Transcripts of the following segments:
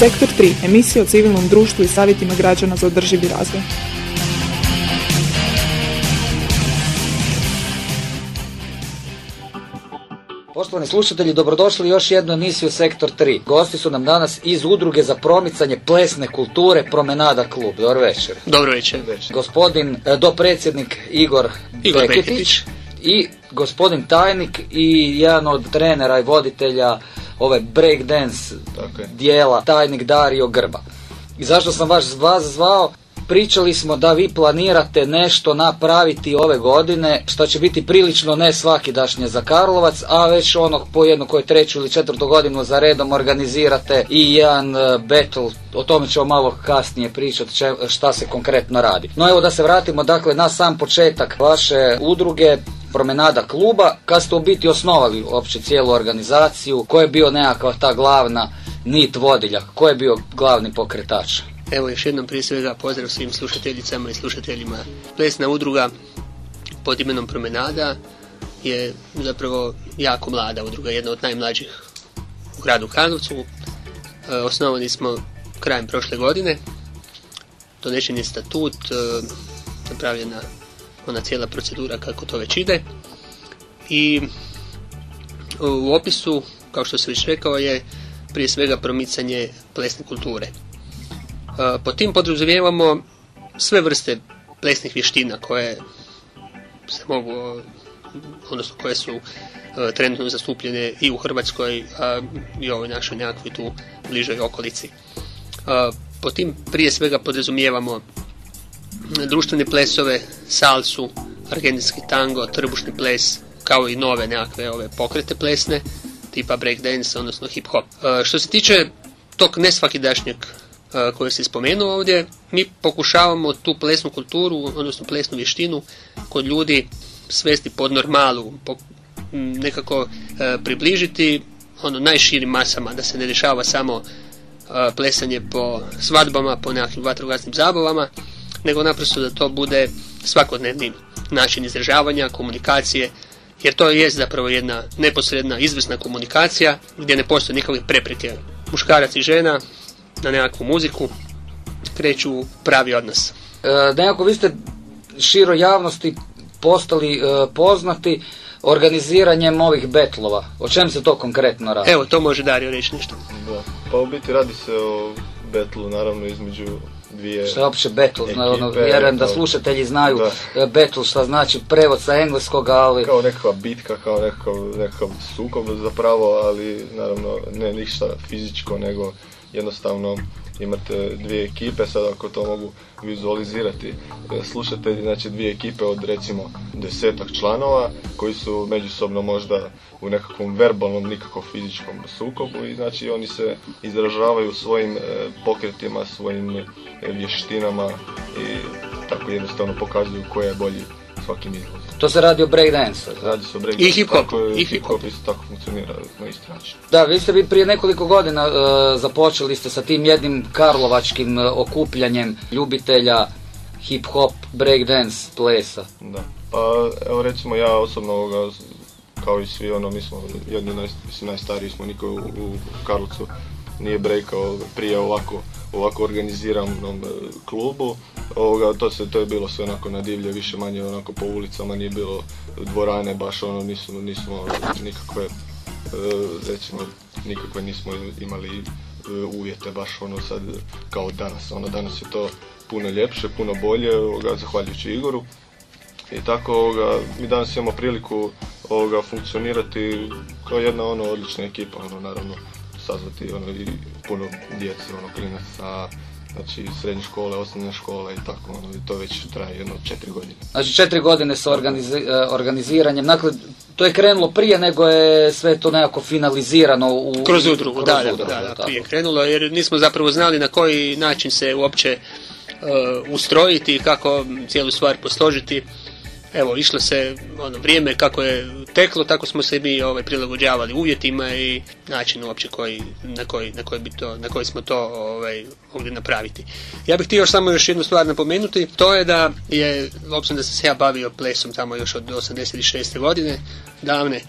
Sektor 3, emisija o civilnom društvu i savjetima građana za održivi razvoj. Poštovani slušatelji, dobrodošli još jednu emisiju Sektor 3. Gosti su nam danas iz udruge za promicanje plesne kulture Promenada klub. Dobar večer. Dobro večer. Gospodin e, dopredsjednik Igor, Igor Beketić Beketić. i gospodin tajnik i jedan od trenera i voditelja ove breakdance dijela, tajnik Dario Grba. I zašto sam vaš vas zvao? Pričali smo da vi planirate nešto napraviti ove godine, što će biti prilično ne svakidašnje za Karlovac, a već ono po jednu koju treću ili četvrtu godinu za redom organizirate i jedan e, battle, o tome ćemo malo kasnije pričati če- šta se konkretno radi. No evo da se vratimo dakle na sam početak vaše udruge, promenada kluba, kad ste u biti osnovali uopće cijelu organizaciju, ko je bio nekakva ta glavna nit vodilja, ko je bio glavni pokretač? Evo još jednom prije svega pozdrav svim slušateljicama i slušateljima. Plesna udruga pod imenom Promenada je zapravo jako mlada udruga, jedna od najmlađih u gradu Karlovcu. E, osnovani smo krajem prošle godine. Donešen je statut, e, napravljena ona cijela procedura kako to već ide. I u opisu, kao što sam već rekao, je prije svega promicanje plesne kulture. Po tim podrazumijevamo sve vrste plesnih vještina koje se mogu, odnosno koje su trenutno zastupljene i u Hrvatskoj, i ovoj našoj nekakvoj tu bližoj okolici. Po tim prije svega podrazumijevamo društvene plesove, salsu, argentinski tango, trbušni ples, kao i nove nekakve ove pokrete plesne, tipa breakdance, odnosno hip hop. Što se tiče tog nesvakidašnjeg koje se spomenuo ovdje, mi pokušavamo tu plesnu kulturu, odnosno plesnu vještinu kod ljudi svesti pod normalu, nekako približiti ono najširim masama, da se ne dešava samo plesanje po svadbama, po nekakvim vatrogasnim zabavama, nego naprosto da to bude svakodnevni način izražavanja, komunikacije, jer to je zapravo jedna neposredna, izvrsna komunikacija gdje ne postoje nikakve prepreke. Muškarac i žena na nekakvu muziku kreću u pravi odnos. E, nekako vi ste široj javnosti postali e, poznati organiziranjem ovih betlova. O čem se to konkretno radi? Evo, to može Dario reći nešto. Da. Pa u biti radi se o betlu naravno između dvije Što je uopće battle? Zna- ono, vjerujem da slušatelji znaju Da. e, battle šta znači prevod sa engleskoga, ali kao nekakva bitka, kao nekakav, nekakav sukob zapravo, ali naravno ne ništa fizičko, nego jednostavno imate dvije ekipe, sad ako to mogu vizualizirati e, slušatelji, znači dvije ekipe od recimo desetak članova koji su međusobno možda u nekakvom verbalnom, nikako fizičkom sukobu i znači oni se izražavaju svojim e, pokretima, svojim e, vještinama i tako jednostavno pokazuju ko je bolji svakim izlazom. to se radi o breakdance. Radi se o break I hip-hop, tako je, i hip hip-hop. hop isto tako funkcionira na isti način. Da, vi ste vi prije nekoliko godina e, započeli ste sa tim jednim karlovačkim e, okupljanjem ljubitelja hip-hop, breakdance, plesa. Da. Pa evo recimo ja osobno ovoga, kao i svi ono, mi smo jedni naj, najstariji smo, niko u, u Karlovcu nije breakao prije ovako ovako organiziranom e, klubu. Ovoga, to, se, to je bilo sve onako na divlje, više manje onako po ulicama, nije bilo dvorane, baš ono, nismo, nismo nikakve, e, recimo, nikakve nismo imali e, uvjete baš ono sad kao danas. Ono danas je to puno ljepše, puno bolje, ovoga, zahvaljujući Igoru. I tako ovoga, mi danas imamo priliku ovoga, funkcionirati kao jedna ono odlična ekipa, ono naravno sazvati ono, i puno djece, ono klinaca, znači srednje škole, osnovne škole i tako, ono, i to već traje jedno četiri godine. Znači četiri godine sa organizi- e, organiziranjem, dakle to je krenulo prije nego je sve to nekako finalizirano u... Kroz udrugu, da, da, udrugu, da, da, tako. prije krenulo, jer nismo zapravo znali na koji način se uopće e, ustrojiti i kako cijelu stvar posložiti. Evo, išlo se ono vrijeme kako je teklo, tako smo se mi ovaj, prilagođavali uvjetima i načinu uopće koji, na, koji, na, koji bi to, na koji smo to ovaj, mogli napraviti. Ja bih htio još samo još jednu stvar napomenuti, to je da je, obzirom da sam se ja bavio plesom tamo još od 86. godine, davne,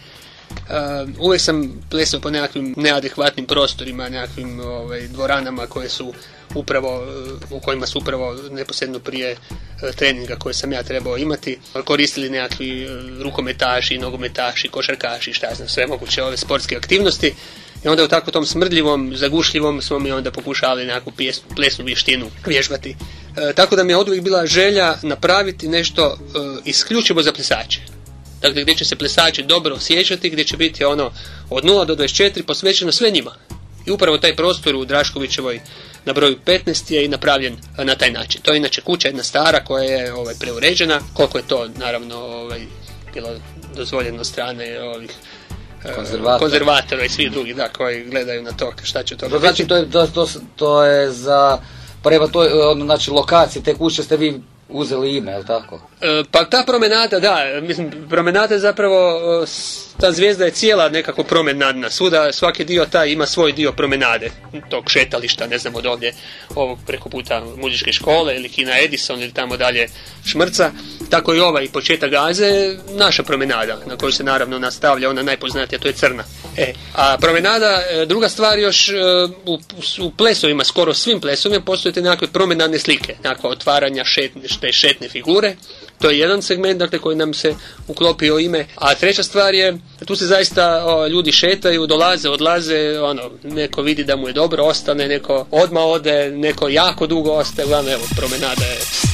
uvijek sam plesao po nekakvim neadekvatnim prostorima, nekakvim ovaj, dvoranama koje su upravo, u kojima su upravo neposredno prije e, treninga koje sam ja trebao imati, koristili nekakvi e, rukometaši, nogometaši, košarkaši, šta znam, sve moguće ove sportske aktivnosti. I onda u tako tom smrdljivom, zagušljivom smo mi onda pokušavali nekakvu plesnu vještinu vježbati. E, tako da mi je od uvijek bila želja napraviti nešto isključivo za plesače. Dakle, gdje će se plesači dobro osjećati, gdje će biti ono od 0 do 24 posvećeno sve njima. I upravo taj prostor u Draškovićevoj na broju 15 je i napravljen na taj način. To je inače kuća jedna stara koja je ovaj, preuređena, koliko je to naravno ovaj, bilo dozvoljeno strane ovih eh, konzervatora. konzervatora i svih drugih da, koji gledaju na to šta će to Znači to je, to, to je za prema toj ono, znači, lokacije te kuće ste vi uzeli ime, je tako? E, pa ta promenada, da, mislim, promenada je zapravo, e, ta zvijezda je cijela nekako promenadna, svuda, svaki dio taj ima svoj dio promenade, tog šetališta, ne znam od ovdje, ovog preko puta muzičke škole ili Kina Edison ili tamo dalje Šmrca, tako i ovaj početak Gaze, naša promenada, na kojoj se naravno nastavlja, ona najpoznatija, to je crna. E, a promenada, e, druga stvar još, u, u plesovima, skoro svim plesovima, postoje te nekakve promenadne slike, nekakva otvaranja šetne, šetne figure, to je jedan segment dakle, koji nam se uklopio ime. A treća stvar je, tu se zaista ljudi šetaju, dolaze, odlaze, ono, neko vidi da mu je dobro, ostane, neko odma ode, neko jako dugo ostaje, uglavnom evo, promenada je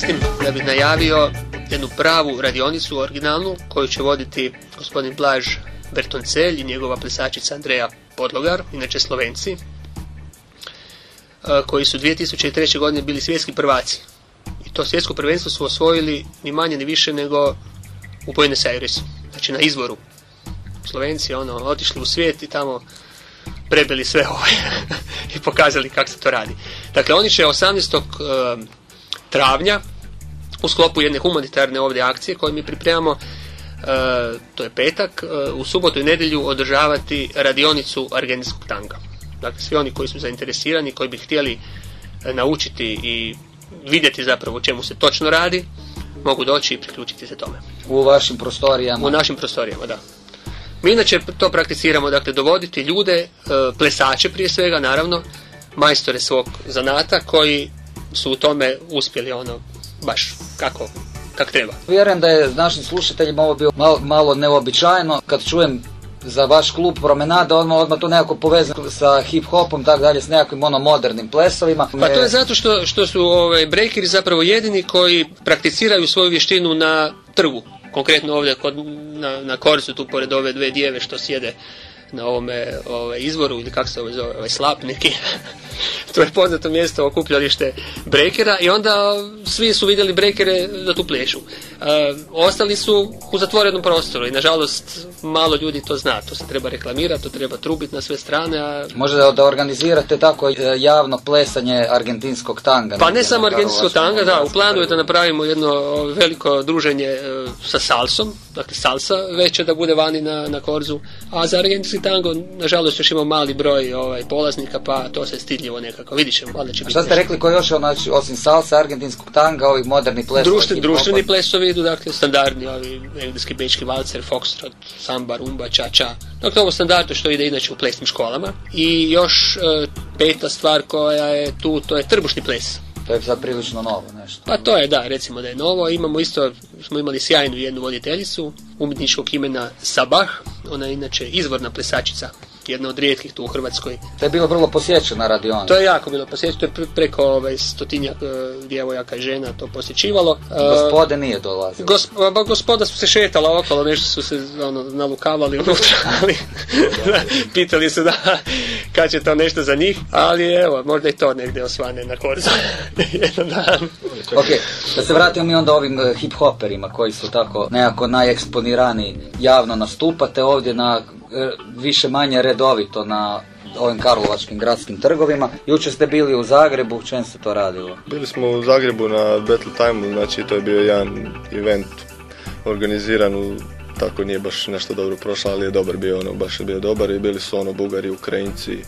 Koristim da bi najavio jednu pravu radionicu originalnu koju će voditi gospodin Blaž Bertoncelj i njegova plesačica Andreja Podlogar, inače Slovenci, e, koji su 2003. godine bili svjetski prvaci. I to svjetsko prvenstvo su osvojili ni manje ni više nego u Buenos Airesu, znači na izvoru. Slovenci ono, otišli u svijet i tamo prebili sve ovo i pokazali kako se to radi. Dakle, oni će 18. E, travnja u sklopu jedne humanitarne ovdje akcije koje mi pripremamo, e, to je petak, e, u subotu i nedjelju održavati radionicu argentinskog tanga. Dakle, svi oni koji su zainteresirani, koji bi htjeli naučiti i vidjeti zapravo o čemu se točno radi, mogu doći i priključiti se tome. U vašim prostorijama? U našim prostorijama, da. Mi inače to prakticiramo, dakle, dovoditi ljude, e, plesače prije svega, naravno, majstore svog zanata koji su u tome uspjeli ono baš kako, kako treba. Vjerujem da je našim slušateljima ovo bilo malo, malo neobičajno kad čujem za vaš klub promenada, odmah, odmah to nekako povezano sa hip-hopom, tako dalje, s nekakvim ono modernim plesovima. Pa to je zato što, što su ovaj, breakeri zapravo jedini koji prakticiraju svoju vještinu na trgu. Konkretno ovdje kod, na, na korsu tu pored ove dve dijeve što sjede na ovome ovaj, izvoru ili kako se ovo zove, ovaj slap neki. to je poznato mjesto okupljalište brekera i onda svi su vidjeli brekere da tu plešu. E, ostali su u zatvorenom prostoru i nažalost malo ljudi to zna. To se treba reklamirati, to treba trubiti na sve strane. A... Možda da organizirate tako e, javno plesanje argentinskog tanga. Pa ne samo argentinskog tanga, da, u planu je da napravimo jedno veliko druženje sa salsom, dakle salsa veće da bude vani na, na korzu, a za argentinski tango nažalost još ima mali broj ovaj, polaznika pa to se stidljivo nekako, vidit ćemo, valjda će biti. Šta ste rekli koji još, znači, osim salsa, argentinskog tanga, ovih moderni plesovi? Društven, društveni plesovi idu, dakle, standardni, ovi engleski, bečki, valcer, foxtrot, samba, rumba, cha-cha. Dakle, ovo standardno što ide inače u plesnim školama. I još e, peta stvar koja je tu, to je trbušni ples. To je sad prilično novo nešto. Pa to je, da, recimo da je novo. Imamo isto, smo imali sjajnu jednu voditeljicu, umjetničkog imena Sabah. Ona je inače izvorna plesačica jedna od rijetkih tu u Hrvatskoj. To je bilo vrlo posjećena radiona. To je jako bilo posjećeno, to je preko ovaj, stotinja e, djevojaka i žena to posjećivalo. E, Gospode nije dolazilo. ba, gospoda su se šetala okolo, nešto su se ono, nalukavali unutra, ali pitali su da kad će to nešto za njih, ali evo, možda i to negdje osvane na korzu jedan dan. ok, da se vratimo mi onda ovim e, hip-hoperima koji su tako nekako najeksponiraniji javno nastupate ovdje na više manje redovito na ovim karlovačkim gradskim trgovima. Jučer ste bili u Zagrebu, čem se to radilo? Bili smo u Zagrebu na Battle Time, znači to je bio jedan event organiziran u tako nije baš nešto dobro prošlo, ali je dobar bio, ono, baš je bio dobar i bili su ono Bugari, Ukrajinci,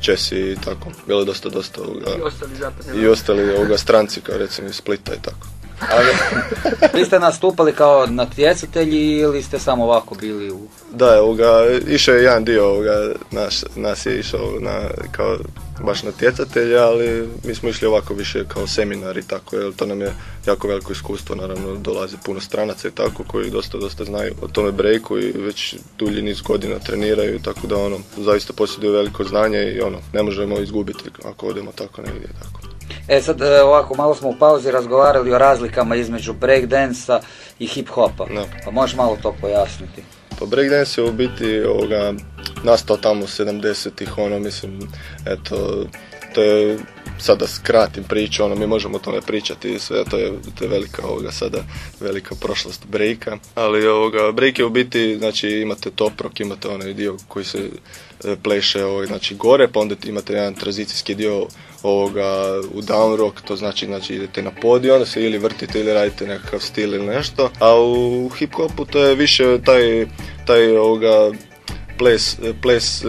Česi i tako. Bilo je dosta, dosta ovoga, I ostali zapadne. I ostali ovoga stranci kao recimo iz Splita i tako. Vi ste nastupali kao natjecatelji ili ste samo ovako bili u... Da, ovoga, išao je jedan dio ovoga, naš, nas je išao na, kao baš natjecatelji, ali mi smo išli ovako više kao seminar i tako, jer to nam je jako veliko iskustvo, naravno dolazi puno stranaca i tako, koji dosta, dosta znaju o tome breaku i već dulji niz godina treniraju, tako da ono, zaista posjeduju veliko znanje i ono, ne možemo izgubiti ako odemo tako negdje tako. E sad e, ovako, malo smo u pauzi razgovarali o razlikama između breakdansa i hip-hopa. No. Pa možeš malo to pojasniti? Pa breakdance je u biti ovoga, nastao tamo 70-ih, ono mislim, eto, to je sada skratim priču, ono mi možemo o tome pričati sve, to je, to je velika ovoga sada, velika prošlost breaka, ali ovoga, break je u biti, znači imate top rock, imate onaj dio koji se e, pleše ovaj, znači gore, pa onda imate jedan tranzicijski dio ovoga, u down rock, to znači, znači idete na podij, onda se ili vrtite ili radite nekakav stil ili nešto, a u hip hopu to je više taj, taj ovoga, ples, ples, e,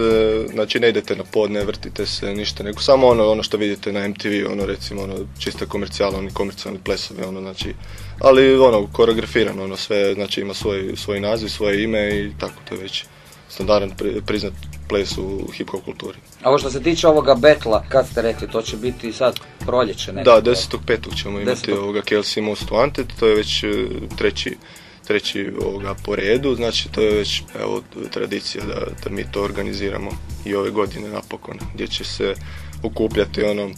znači ne idete na pod, ne vrtite se, ništa, nego samo ono, ono što vidite na MTV, ono recimo, ono, čista komercijala, oni komercijalni plesovi, ono, znači, ali ono, koreografirano, ono, sve, znači ima svoj, svoj naziv, svoje ime i tako, to je već standardan priznat ples u hip hop kulturi. A ovo što se tiče ovoga betla, kad ste rekli, to će biti sad proljeće nekako? Da, 10.5. ćemo imati ovoga Kelsey Most Wanted, to je već e, treći treći ovoga po redu, znači to je već evo, tradicija da, da mi to organiziramo i ove godine napokon, gdje će se okupljati ono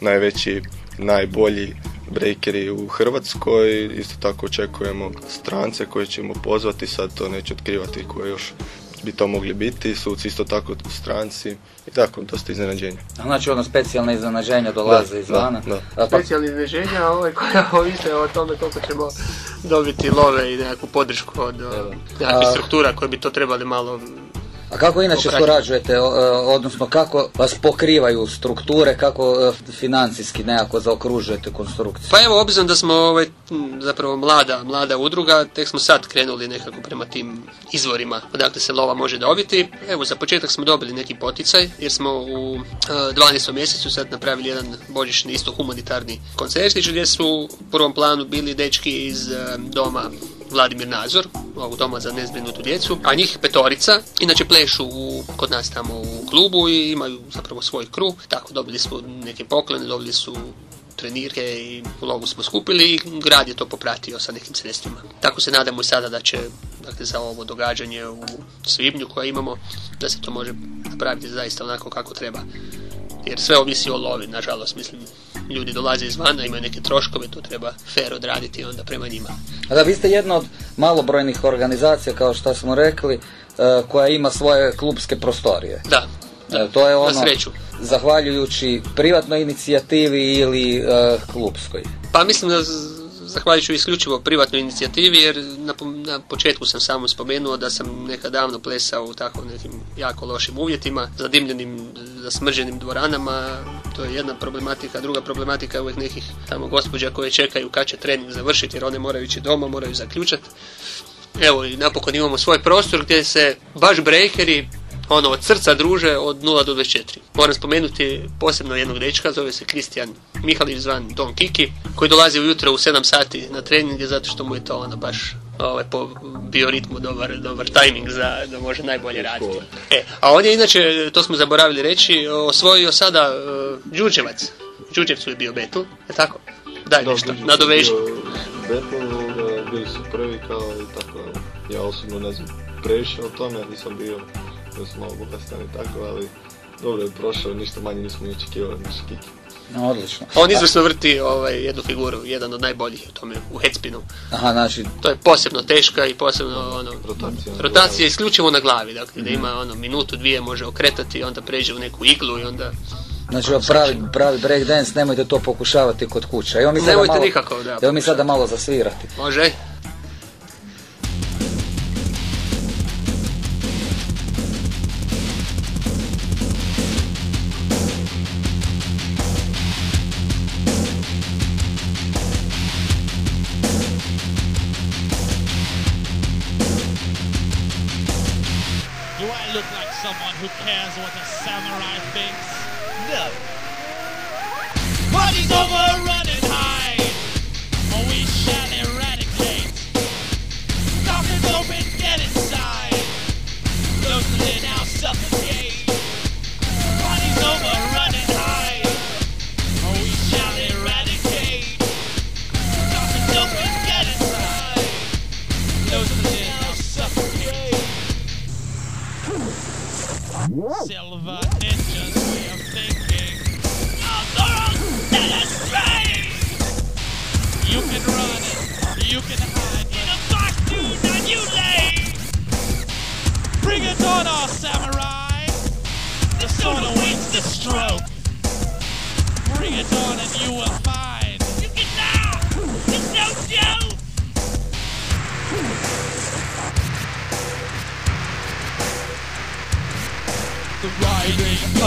najveći, najbolji breakeri u Hrvatskoj. Isto tako očekujemo strance koje ćemo pozvati, sad to neću otkrivati koje još bi to mogli biti, suci isto tako stranci i tako, dosta iznenađenja. Znači ono specijalne iznenađenja dolaze izvana? Da, A, pa, Specijalne iznenađenja, ovaj koja ovise o tome koliko ćemo dobiti love i nekakvu podršku od o, nekakvih struktura koje bi to trebali malo a kako inače Popratiti. surađujete, e, odnosno kako vas pokrivaju strukture, kako e, financijski nekako zaokružujete konstrukciju? Pa evo, obzirom da smo ovaj, zapravo mlada, mlada udruga, tek smo sad krenuli nekako prema tim izvorima odakle se lova može dobiti. Evo, za početak smo dobili neki poticaj, jer smo u e, 12. mjesecu sad napravili jedan božićni, isto humanitarni koncertić, gdje su u prvom planu bili dečki iz e, doma Vladimir Nazor, ovog doma za nezbrinutu djecu, a njih petorica, inače plešu u, kod nas tamo u klubu i imaju zapravo svoj kru, tako dobili smo neke poklone, dobili su trenirke i lovu smo skupili i grad je to popratio sa nekim sredstvima. Tako se nadamo i sada da će dakle, za ovo događanje u svibnju koje imamo, da se to može napraviti zaista onako kako treba. Jer sve ovisi o lovi, nažalost, mislim, ljudi dolaze izvana, imaju neke troškove, to treba fair odraditi onda prema njima. A da vi ste jedna od malobrojnih organizacija, kao što smo rekli, e, koja ima svoje klubske prostorije. Da, E, to je na ono, sreću. zahvaljujući privatnoj inicijativi ili e, klubskoj. Pa mislim da z- zahvaljujući isključivo privatnoj inicijativi, jer na, na početku sam samo spomenuo da sam nekad davno plesao u tako nekim jako lošim uvjetima, zadimljenim, zasmrđenim dvoranama, to je jedna problematika, druga problematika je uvijek nekih tamo gospođa koje čekaju kad će trening završiti, jer one moraju ići doma, moraju zaključati. Evo i napokon imamo svoj prostor gdje se baš breakeri ono od srca druže od 0 do 24. Moram spomenuti posebno jednog dečka, zove se Kristijan Mihalić zvan Don Kiki, koji dolazi ujutro u 7 sati na treninge zato što mu je to ono baš ovaj, po bioritmu dobar, dobar tajming za da može najbolje raditi. E, a on je inače, to smo zaboravili reći, osvojio sada uh, Đurđevac. Đurđevcu je bio Betul, je tako? Daj nešto, nadoveži. Battle, bili su prvi kao i tako. Ja osobno ne znam previše o tome, nisam bio, da malo bolestan i tako, ali dobro je prošao, ništa manje nismo ni očekivali naš kiki. No, odlično. On izvrsno vrti ovaj, jednu figuru, jedan od najboljih u tome, u headspinu. Aha, znači, To je posebno teška i posebno ono, Rotacija. rotacija isključivo na glavi, dakle da ima ono minutu, dvije može okretati, onda pređe u neku iglu i onda... znači ovo pravi, pravi breakdance, nemojte to pokušavati kod kuće. Evo mi sada Nemojte malo, nikako, da, Evo mi sada malo zasvirati. Može?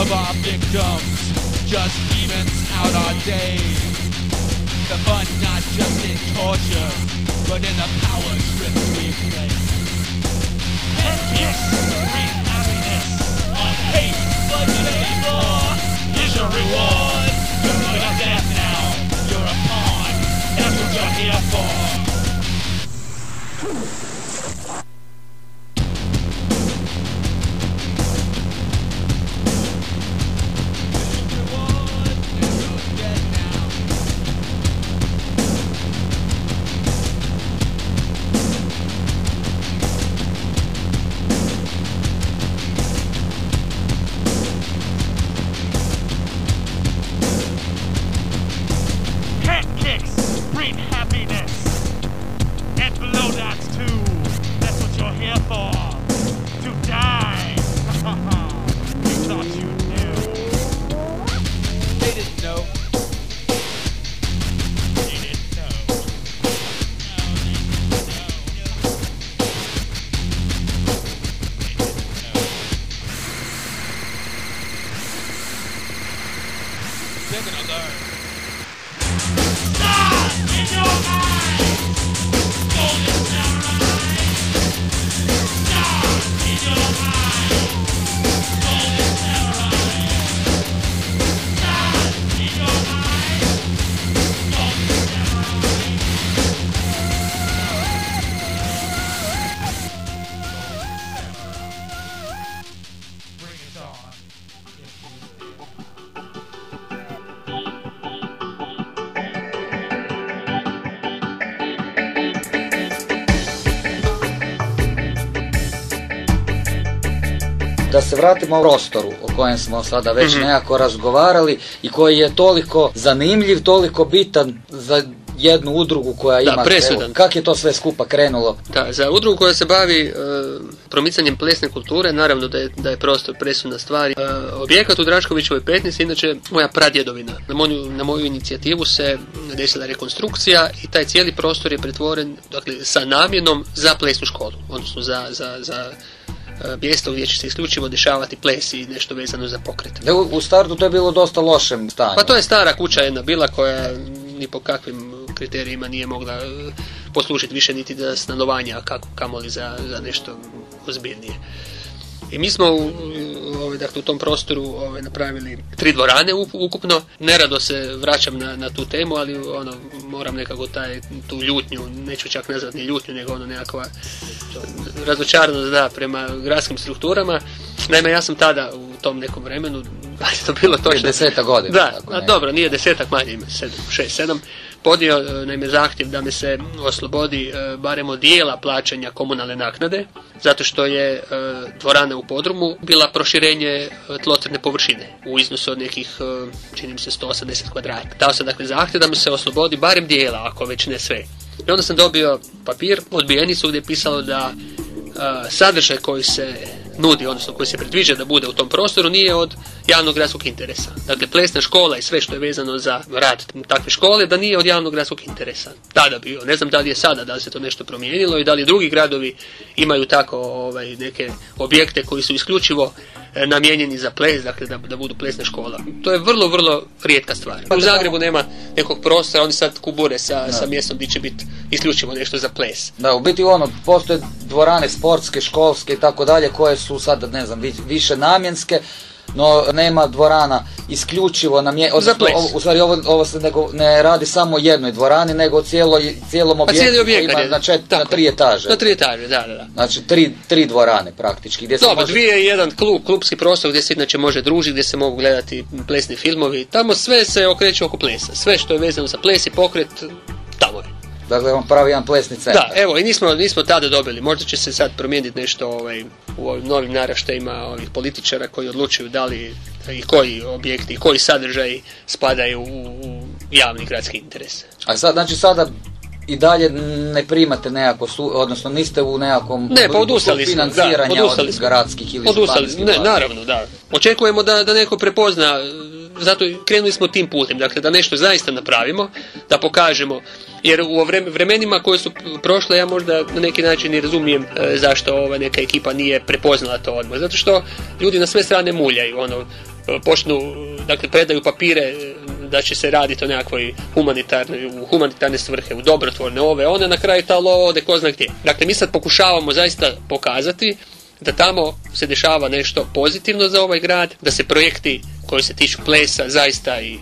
Of our victims just evens out our days. The fun not just in torture, but in the power trips we play. And kiss, real happiness, on hate, but labor is your reward. You're not a death now, you're a pawn. That's what you're here for. Se vratimo u prostoru o kojem smo sada već Mhm. nekako razgovarali i koji je toliko zanimljiv, toliko bitan za jednu udrugu koja Da, ima... presudan. Kak je to sve skupa krenulo? Da, za udrugu koja se bavi e, promicanjem plesne kulture, naravno da je, da je prostor presudna stvar. E, objekat u Draškovićevoj petnici, inače moja pradjedovina. Na moju, na moju inicijativu se desila rekonstrukcija i taj cijeli prostor je pretvoren dakle, sa namjenom za plesnu školu, odnosno za, za, za mjesto gdje će se isključivo dešavati ples i nešto vezano za pokret. Evo, u startu to je bilo dosta lošem stanju. Pa to je stara kuća jedna bila koja ni po kakvim kriterijima nije mogla e, poslužiti više niti za stanovanja, kako kamoli za, za nešto ozbiljnije. I mi smo u, ovaj, dakle, u tom prostoru ovaj, napravili tri dvorane ukupno. Nerado se vraćam na, na tu temu, ali ono, moram nekako taj, tu ljutnju, neću čak nazvati ni ljutnju, nego ono nekakva razočaranost da, prema gradskim strukturama. Naime, ja sam tada u tom nekom vremenu, je to bilo točno... desetak godina. Da, tako a dobro, nije desetak manje, ima sedam, šest, sedam. Podnio e, naime zahtjev da me se oslobodi e, barem od dijela plaćanja komunalne naknade, zato što je e, dvorana u podrumu bila proširenje e, tlocrtne površine u iznosu od nekih, čini mi se, 180 kvadrata. Dao sam dakle zahtjev da me se oslobodi barem dijela, ako već ne sve. I onda sam dobio papir, odbijenicu gdje je pisalo da sadržaj koji se nudi, odnosno koji se predviđa da bude u tom prostoru, nije od javnog gradskog interesa. Dakle, plesna škola i sve što je vezano za rad takve škole, da nije od javnog gradskog interesa. Tada bio. Ne znam da li je sada, da li se to nešto promijenilo i da li drugi gradovi imaju tako ovaj, neke objekte koji su isključivo namijenjeni za ples, dakle da, da budu plesna škola. To je vrlo, vrlo rijetka stvar. U Zagrebu nema nekog prostora, oni sad kubure sa, sa mjestom gdje će biti isključivo nešto za ples. Da, u biti ono, postoje dvorane sportske, školske i tako dalje, koje su sad, ne znam, vi- više namjenske, no nema dvorana isključivo na odnosno, ples. ovo- u stvari ovo, ovo se nego, ne radi samo o jednoj dvorani, nego o cijeloj, cijelom Pa objektu koji objekat ima je. na, čet- na tako. tri etaže. Na tri etaže, da, da, da. Znači tri, tri dvorane praktički. Gdje se Dobro, može- dvije i jedan klub, klubski prostor gdje se inače može družiti, gdje se mogu gledati plesni filmovi. Tamo sve se okreće oko plesa. Sve što je vezano za ples i pokret, tamo je. Dakle, on pravi jedan plesni centar. Da, evo, i nismo, nismo tada dobili. Možda će se sad promijeniti nešto ovaj, u ovim novim naraštajima ovih političara koji odlučuju da li i koji objekti, i koji sadržaji spadaju u, u javni gradski interes. A sad, znači sada i dalje ne primate nekako, su, odnosno niste u nekakvom Ne, pa odustali smo. financiranja da, odustali od gradskih ili Odustali, ne, naravno, da. Očekujemo da, da neko prepozna, zato krenuli smo tim putem, dakle da nešto zaista napravimo, da pokažemo, jer u vrem- vremenima koje su prošle ja možda na neki način i razumijem e, zašto ova neka ekipa nije prepoznala to odmah, zato što ljudi na sve strane muljaju, ono, e, počnu, dakle predaju papire e, da će se raditi o nekakvoj humanitarnoj, u humanitarne svrhe, u dobrotvorne ove, one na kraju ta lova ode ko zna gdje. Dakle, mi sad pokušavamo zaista pokazati da tamo se dešava nešto pozitivno za ovaj grad, da se projekti koji se tiču plesa zaista i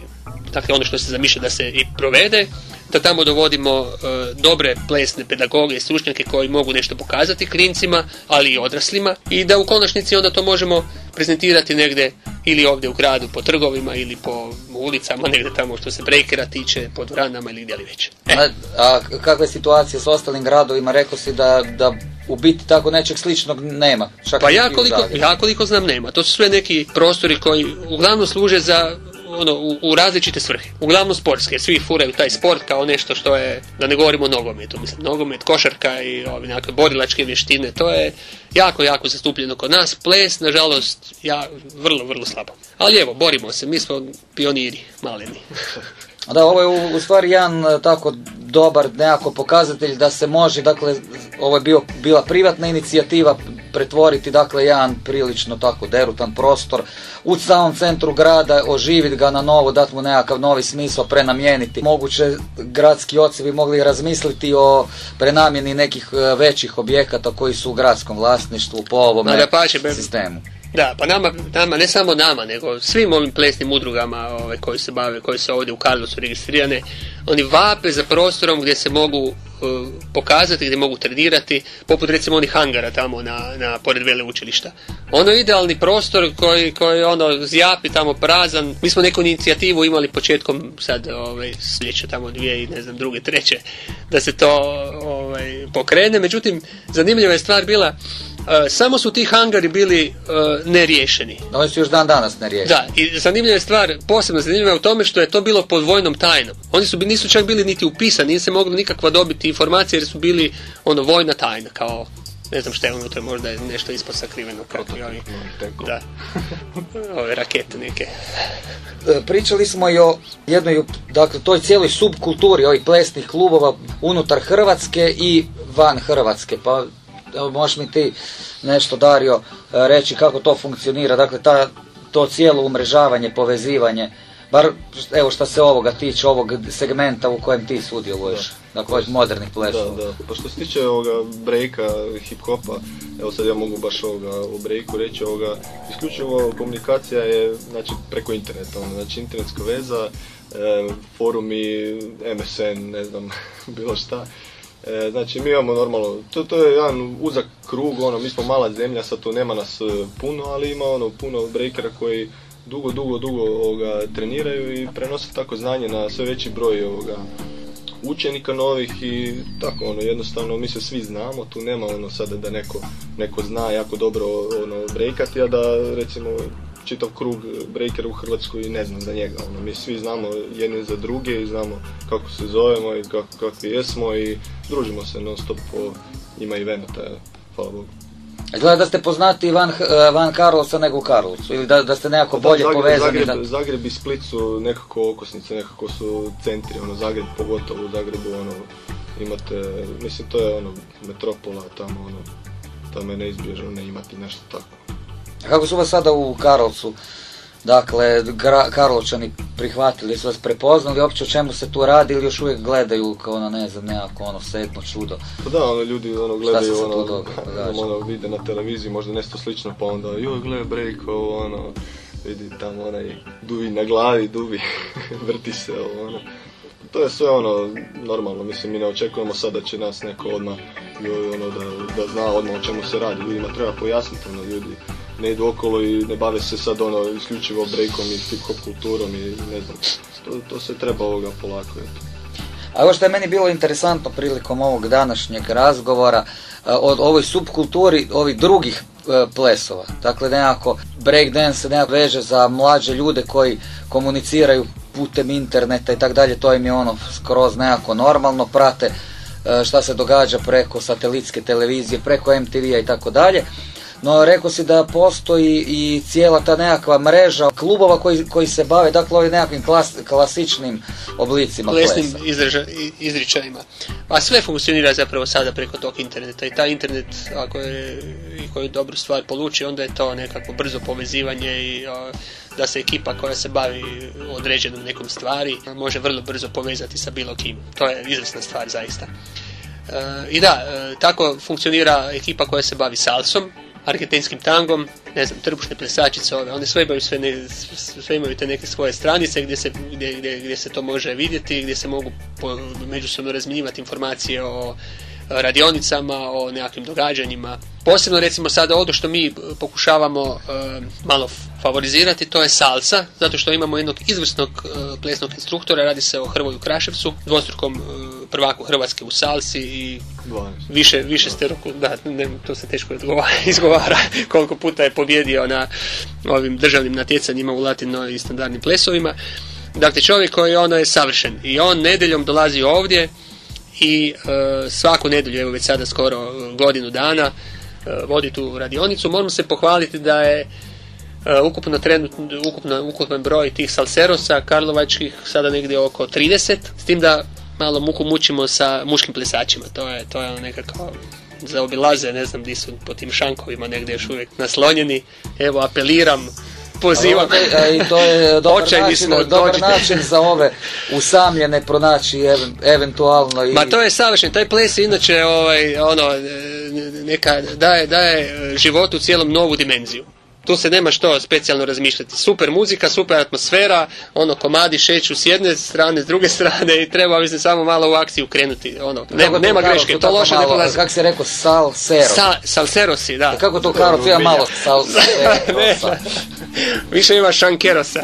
dakle ono što se zamišlja da se i provede, da tamo dovodimo e, dobre plesne pedagoge i stručnjake koji mogu nešto pokazati klincima, ali i odraslima i da u konačnici onda to možemo prezentirati negdje ili ovdje u gradu po trgovima ili po ulicama, negdje tamo što se breakera tiče, po dvoranama ili gdje li već. A, a kakva je situacija s ostalim gradovima? Rekao si da, da u biti tako nečeg sličnog nema. Čak Pa ja koliko, ja koliko znam nema. To su sve neki prostori koji uglavnom služe za ono, u, u različite svrhe. Uglavnom sportske. Svi furaju taj sport kao nešto što je, da ne govorimo o nogometu. Mislim, nogomet, košarka i ovi nekakve borilačke vještine. To je jako, jako zastupljeno kod nas. Ples, nažalost, ja, vrlo, vrlo slabo. Ali evo, borimo se. Mi smo pioniri, maleni. Da, ovo je u, u stvari jedan e, tako dobar nekako pokazatelj da se može, dakle, ovo je bio, bila privatna inicijativa, pretvoriti dakle jedan prilično tako derutan prostor u samom centru grada, oživiti ga na novo, dati mu nekakav novi smisao, prenamijeniti. Moguće gradski oci bi mogli razmisliti o prenamjeni nekih e, većih objekata koji su u gradskom vlasništvu po be- sistemu. Da, pa nama, nama, ne samo nama, nego svim ovim plesnim udrugama ovaj, koji se bave, koji se ovdje u Karlovcu registrirane, oni vape za prostorom gdje se mogu uh, pokazati, gdje mogu trenirati, poput recimo onih hangara tamo na, na pored veleučilišta. Ono idealni prostor koji, koji ono zjapi tamo prazan. Mi smo neku inicijativu imali početkom sad ovaj, sljedeće tamo dvije i ne znam druge, treće da se to ovaj, pokrene. Međutim, zanimljiva je stvar bila E, samo su ti hangari bili e, neriješeni. Oni su još dan danas ne riješeni. Da, i zanimljiva je stvar, posebno zanimljiva je u tome što je to bilo pod vojnom tajnom. Oni su nisu čak bili niti upisani, nije se moglo nikakva dobiti informacije jer su bili ono vojna tajna, kao ne znam šta je unutra, možda je nešto ispod sakriveno, kako Tenko. da, ove rakete neke. E, Pričali smo i o jednoj, dakle, toj cijeloj subkulturi ovih plesnih klubova unutar Hrvatske i van Hrvatske. Pa evo, možeš mi ti nešto, Dario, e, reći kako to funkcionira, dakle, ta, to cijelo umrežavanje, povezivanje, bar evo što se ovoga tiče, ovog segmenta u kojem ti sudjeluješ, dakle, ovih modernih Da, plesova. da. Pa što se tiče ovoga breaka, hip-hopa, evo sad ja mogu baš ovoga o breaku reći, ovoga, isključivo komunikacija je znači, preko interneta, ono, znači internetska veza, e, forumi, MSN, ne znam, bilo šta. E, znači mi imamo normalno, to, to je jedan uzak krug, ono, mi smo mala zemlja, sad tu nema nas e, puno, ali ima ono puno breakera koji dugo, dugo, dugo ovoga, treniraju i prenose tako znanje na sve veći broj ovoga, učenika novih i tako ono jednostavno mi se svi znamo, tu nema ono sada da neko, neko zna jako dobro ono brejkati, a da recimo čitav krug breakera u Hrvatskoj ne zna za njega. Ono, mi svi znamo jedni za druge i znamo kako se zovemo i kako, kakvi jesmo i družimo se non stop po ima eventa, hvala Bogu. Gleda da ste poznati van, H- van Karlovca nego u Karlovcu, ili da, da ste nekako Da, bolje Zagreb, povezani. Zagreb, da- Zagreb i Split su nekako okosnice, nekako su centri, ono Zagreb pogotovo u Zagrebu ono imate, mislim to je ono metropola tamo ono tamo je neizbježno ne imati nešto tako. A Kako su vas sada u Karlovcu, dakle, gra, Karlovčani prihvatili, su vas prepoznali, uopće o čemu se tu radi ili još uvijek gledaju kao na ne znam, nekako ono sedmo čudo. Pa da, ono ljudi ono gledaju ono, događa? ono vide na televiziji možda nešto slično pa onda joj gle break ono vidi tamo onaj duvi na glavi, duvi, vrti se ono. To je sve ono normalno, mislim mi ne očekujemo sad da će nas neko odmah ono, da, da zna odmah o čemu se radi. Ljudima treba pojasniti ono ljudi ne idu okolo i ne bave se sad ono isključivo breakom i hip hop kulturom i ne znam. To, to se treba ovoga polako eto. A ovo što je meni bilo interesantno prilikom ovog današnjeg razgovora, e, o ovoj subkulturi ovih drugih e, plesova. Dakle, nekako breakdance nekako veže za mlađe ljude koji komuniciraju putem interneta i tako dalje, to im je ono skroz nekako normalno, prate e, šta se događa preko satelitske televizije, preko MTV-a i tako dalje. No, rekao si da postoji i cijela ta nekakva mreža klubova koji, koji se bave, dakle, ovim nekakvim klas, klasičnim oblicima i- izričajima. A sve funkcionira zapravo sada preko tog interneta i taj internet ako je i koju dobru stvar poluči onda je to nekako brzo povezivanje i a, da se ekipa koja se bavi određenom nekom stvari može vrlo brzo povezati sa bilo kim. To je izvrsna stvar zaista. E, I da, e, tako funkcionira ekipa koja se bavi salsom, argentinskim tangom, ne znam, trbušne plesačice ove, one sve imaju, sve, ne- sve imaju te neke svoje stranice gdje se, gdje, gdje, gdje se to može vidjeti, gdje se mogu po, međusobno razmjenjivati informacije o radionicama, o nekakvim događanjima. Posebno recimo sada ono što mi pokušavamo e, malo favorizirati, to je salsa, zato što imamo jednog izvrsnog e, plesnog instruktora, radi se o Hrvoju Kraševcu, dvostrukom e, prvaku Hrvatske u salsi i 12. više, više ste roku, da, ne, to se teško izgovara, koliko puta je pobjedio na ovim državnim natjecanjima u latino i standardnim plesovima. Dakle, čovjek koji ono je savršen i on nedjeljom dolazi ovdje i e, svaku nedjelju, evo već sada skoro e, godinu dana, e, vodi tu radionicu. Moramo se pohvaliti da je ukupno trenutno, ukupno, ukupan broj tih salserosa karlovačkih sada negdje oko 30, s tim da malo muku mučimo sa muškim plesačima. To je, to je ono nekako zaobilaze, ne znam di su po tim šankovima negdje još uvijek naslonjeni. Evo, apeliram, pozivam. A I to je dobar, način, smo, dobar način za ove usamljene pronaći ev- eventualno i... Ma to je savršen, taj ples je inače ovaj, ono, neka, daje, daje životu cijelom novu dimenziju. Tu se nema što specijalno razmišljati. Super muzika, super atmosfera, ono komadi šeću s jedne strane, s druge strane i treba mislim samo malo u akciju krenuti. Ono, nema, to nema Karlovcu greške, to loše ne malo, prolazi. Kako se rekao, salsero. Sa, salserosi, da. Kako to u Karlovcu ima malo salsero? Više ima šankerosa.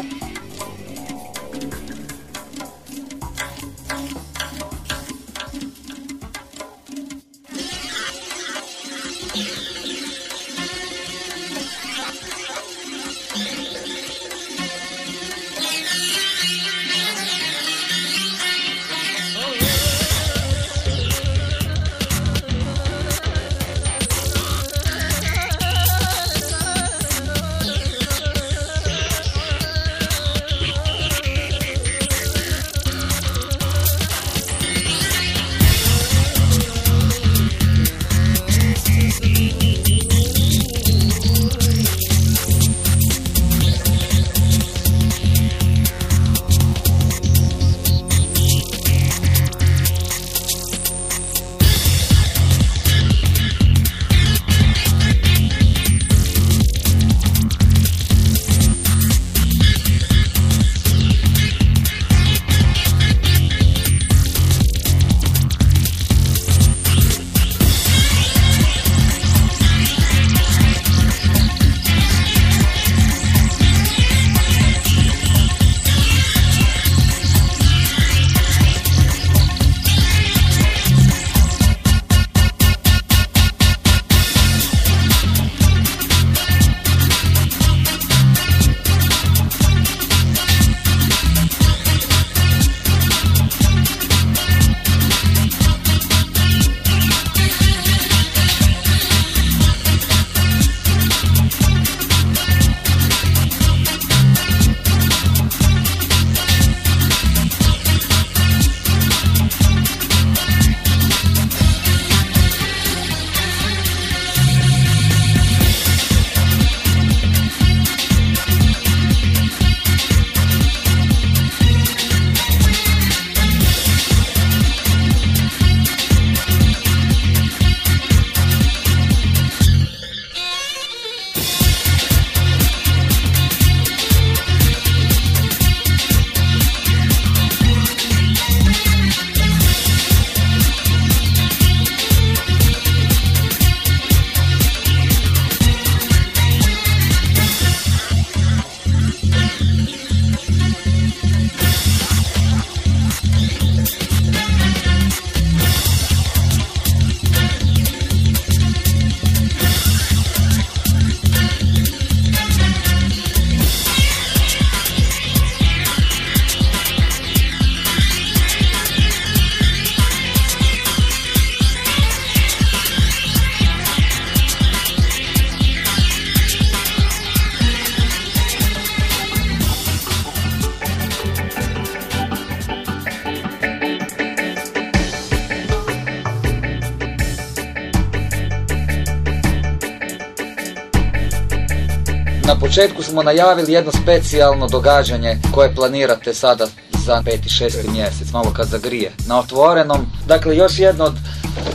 Smo najavili jedno specijalno događanje koje planirate sada za 5. i 6. mjesec, malo kad zagrije. Na otvorenom, dakle još jedno od,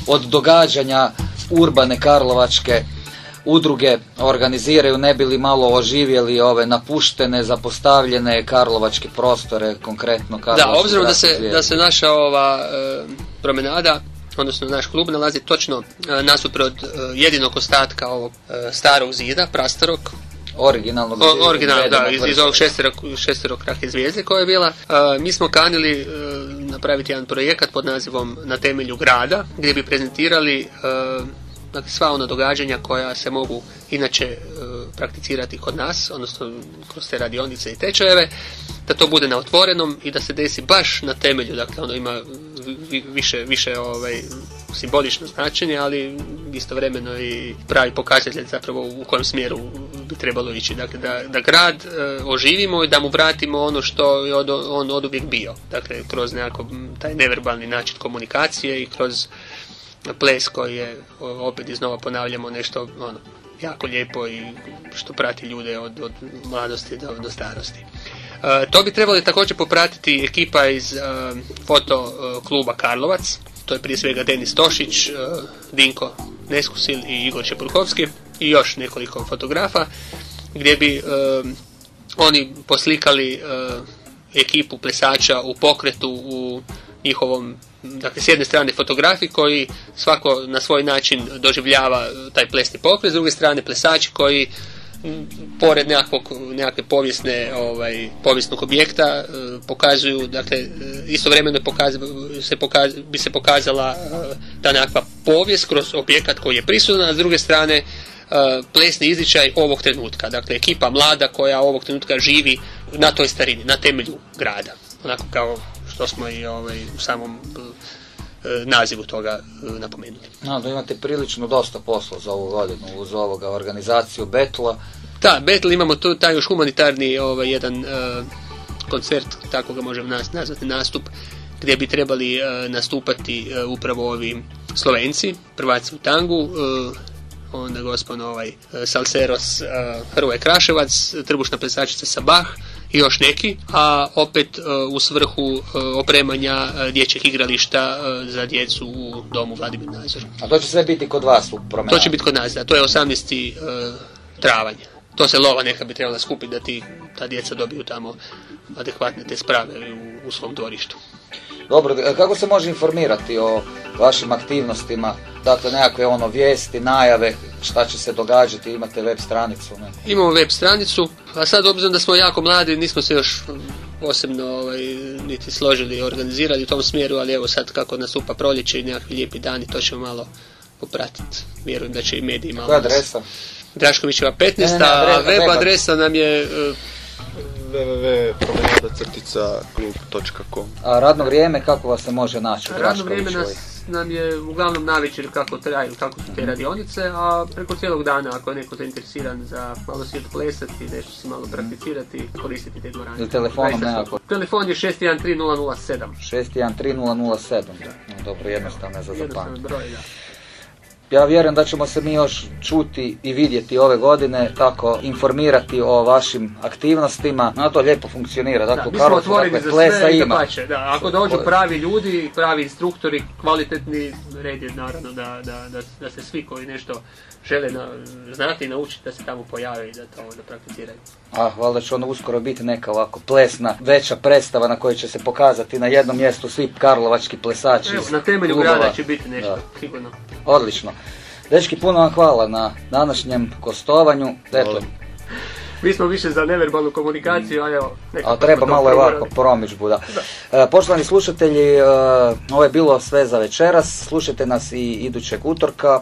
od događanja urbane Karlovačke udruge organiziraju ne bi li malo oživjeli ove napuštene, zapostavljene karlovačke prostore, konkretno Da, Karlovački obzirom da se, da se naša ova e, promenada, odnosno naš klub nalazi točno e, nasuprot e, jedinog ostatka ovog e, starog zida, prastarog, originalnog o, originalno, da, iz, iz ovog šesterok, šesterokrake zvijezde koja je bila. E, mi smo kanili e, napraviti jedan projekat pod nazivom Na temelju grada, gdje bi prezentirali dakle, sva ona događanja koja se mogu inače prakticirati kod nas, odnosno kroz te radionice i tečajeve, da to bude na otvorenom i da se desi baš na temelju, dakle ono ima vi- više, više ovaj, simbolično značenje, ali istovremeno i pravi pokazatelj zapravo u kojem smjeru bi trebalo ići. Dakle, da, da grad e, oživimo i da mu vratimo ono što je od, on od uvijek bio. Dakle, kroz nekako taj neverbalni način komunikacije i kroz ples koji je, opet iznova ponavljamo, nešto ono, jako lijepo i što prati ljude od, od mladosti do, do starosti. E, to bi trebali također popratiti ekipa iz e, foto e, kluba Karlovac, to je prije svega Denis Tošić, e, Dinko Neskusil i Igor Čepurkovski i još nekoliko fotografa gdje bi e, oni poslikali e, ekipu plesača u pokretu u njihovom dakle s jedne strane fotografi koji svako na svoj način doživljava e, taj plesni pokret, s druge strane plesači koji pored nekakvog, nekakve povijesne, ovaj, povijesnog objekta e, pokazuju, dakle, e, istovremeno pokaz- se pokaz- bi se pokazala e, ta nekakva povijest kroz objekat koji je prisutan, a s druge strane plesni izričaj ovog trenutka. Dakle, ekipa mlada koja ovog trenutka živi na toj starini, na temelju grada. Onako kao što smo i ovaj, u samom nazivu toga e, napomenuli. No, da imate prilično dosta posla za ovu godinu uz ovoga organizaciju Betla. Da, Battle imamo tu taj još humanitarni ovaj, jedan e, koncert, tako ga možemo nas, nazvati, nastup, gdje bi trebali e, nastupati e, upravo ovi Slovenci, prvaci u tangu, e, onda gospon ovaj e, Salseros e, Hrvoje Kraševac, trbušna plesačica Sabah i još neki, a opet e, u svrhu e, opremanja e, dječjeg igrališta za djecu u domu Vladimir Nazor. A to će sve biti kod vas u promenadu. To će biti kod nas, da. To je 18. e, travanj. To se lova neka bi trebala skupiti da ti, ta djeca dobiju tamo adekvatne te sprave u, u svom dvorištu. Dobro, e, kako se može informirati o vašim aktivnostima? Dakle, nekakve ono vijesti, najave, šta će se događati, imate web stranicu, ne? Imamo web stranicu, a sad obzirom da smo jako mladi, nismo se još posebno ovaj, niti složili i organizirali u tom smjeru, ali evo sad kako nastupa proljeće i nekakvi lijepi dani, to ćemo malo popratiti. Vjerujem da će i mediji malo... Koja nas- adresa? Draškovićeva 15, Ne, ne, ne, a web web adresa nam je e, www.promenada-klub.com A radno vrijeme, kako vas se može naći? u Radno vrijeme nas, nam je uglavnom navečer kako traju, kako su te radionice, a preko cijelog dana ako je neko zainteresiran za malo svijet plesati, nešto si malo prakticirati, koristiti te dvorane. Ili telefonom nekako? Telefon je 613007. 613007. No, dobro, jednostavno je za Jednostavno zapamtiti. broj, da. Ja vjerujem da ćemo se mi još čuti i vidjeti ove godine, tako informirati o vašim aktivnostima. No to lijepo funkcionira, Da, dakle smo Karlovcu dakle, za plesa sve ima. dapače, da, ako dođu pravi ljudi, pravi instruktori, kvalitetni, red je naravno da, da, da, da se svi koji nešto žele na, znati i naučiti da se tamo pojave i da to da prakticiraju. A, valjda će ono uskoro biti neka ovako plesna, veća predstava na kojoj će se pokazati na jednom mjestu svi karlovački plesači. Evo, na temelju klubova. grada će biti nešto, Da. sigurno. Odlično. Dečki, puno vam hvala na današnjem gostovanju. Eto. Mi smo više za neverbalnu komunikaciju, a evo... a treba malo ovako promičbu, da. E, Poštovani slušatelji, e, ovo je bilo sve za večeras. Slušajte nas i idućeg utorka.